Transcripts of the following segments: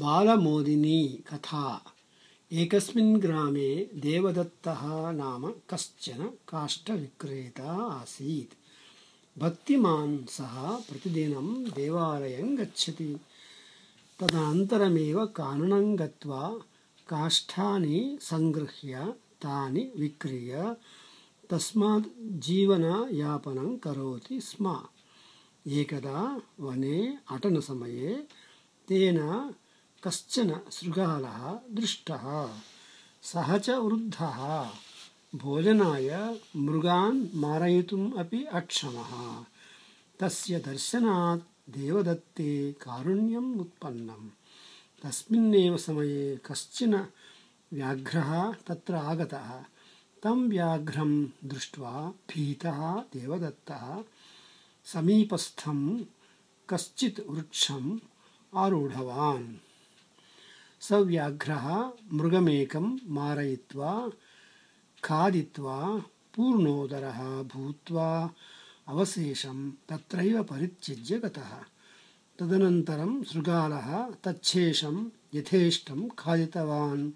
बालमोदिनी कथा। एकस्मिन् ग्रामे देवदत्तः नाम कश्चन काष्ठविक्रेता आसीत्। भक्तिमान् सः प्रतिदिनं देवालयं गच्छति। तदनन्तरमेव काननं गत्वा काष्ठानि सङ्गृह्य, तानि विक्रीय, तस्मात् जीवनयापनं करोति स्म। एकदा वने अटनसमये तेन कश्चन शृगालः दृष्टः। सः च वृद्धः। भोजनाय मृगान् मारयितुम् अपि अक्षमः। तस्य दर्शनात् देवदत्ते कारुण्यम् उत्पन्नम्। तस्मिन्नेव समये कश्चन व्याघ्रः तत्र आगतः। तं व्याघ्रं दृष्ट्वा भीतः देवदत्तः समीपस्थं कश्चित् वृक्षम् आरूढवान्। स व्याघ्रः मृगमेकं मारयित्वा पूर्णोदरः भूत्वा, अवशेषं तत्रैव परित्यज्य गतः। तदनन्तरं शृगालः तच्छेषं यथेष्टं खादितवान्।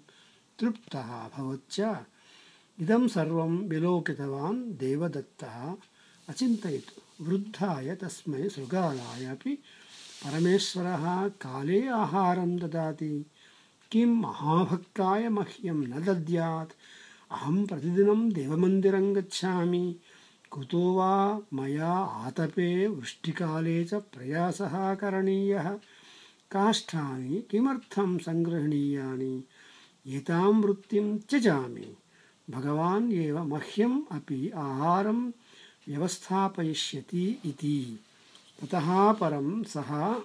तृप्तः अभवच्च। इदं सर्वं विलोकितवान् देवदत्तः। अचिन्तयत्, वृद्धाय तस्मै शृगालाय अपि परमेश्वरः काले आहारं ददाति। किं महाभक्ताय मह्यं न दद्यात्? अहं प्रतिदिनं देवमन्दिरं गच्छामि। कुतो वा मया आतपे वृष्टिकाले च प्रयासः करणीयः। काष्ठानि किमर्थं सङ्गृह्णीयानि? एतां वृत्तिं त्यजामि। भगवान् एव मह्यम् अपि आहारं व्यवस्थापयिष्यति इति। ततः परं सः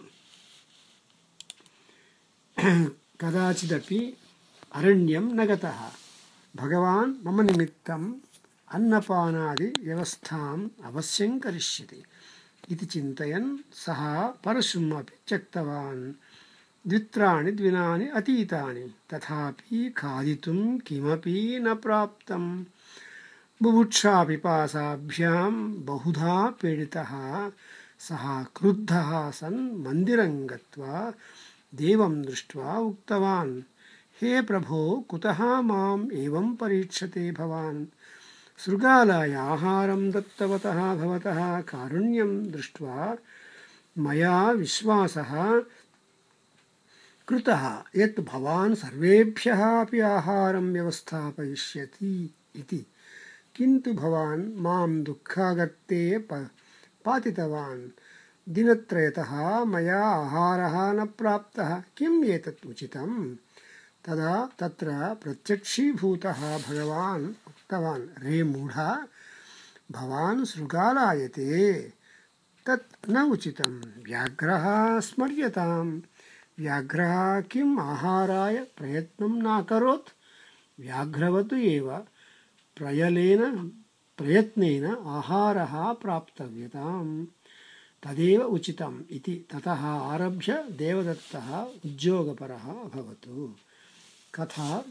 कदाचिदपि अरण्यं न गतः। भगवान् मम निमित्तम् अन्नपानादिव्यवस्थाम् अवश्यं करिष्यति इति चिन्तयन् सः परशुम् अपि त्यक्तवान्। द्वित्राणि द्विनानि अतीतानि तथापि खादितुं किमपि न प्राप्तम्। बुभुक्षापिपासाभ्यां बहुधा पीडितः। सः क्रुद्धः सन् मन्दिरं गत्वा देवं दृष्ट्वा उक्तवान्, हे प्रभो, कुतः माम् एवं परीक्षते भवान्? शृगालाय आहारं दत्तवतः भवतः, कारुण्यं दृष्ट्वा मया विश्वासः कृतः, यत् भवान् सर्वेभ्यः अपि आहारं व्यवस्थापयिष्यति इति। किन्तु भवान् माँ दुःखागर्ते प पातितवान्। दिनत्रयतः मया आहारः न प्राप्तः। किम् एतत् उचितम्? तदा तत्र प्रत्यक्षीभूतः भगवान् उक्तवान्, रे मूढ, भवान् शृगालायते। तत् न उचितं व्याघ्रः स्मर्यतां व्याघ्रः किम् आहाराय प्रयत्नं नाकरोत् व्याघ्रवत् एव प्रयलेन, प्रयत्नेन आहारः प्राप्तव्यताम्। तदेव उचितम् इति ततः आरभ्य देवदत्तः उद्योगपरः अभवत्। कथा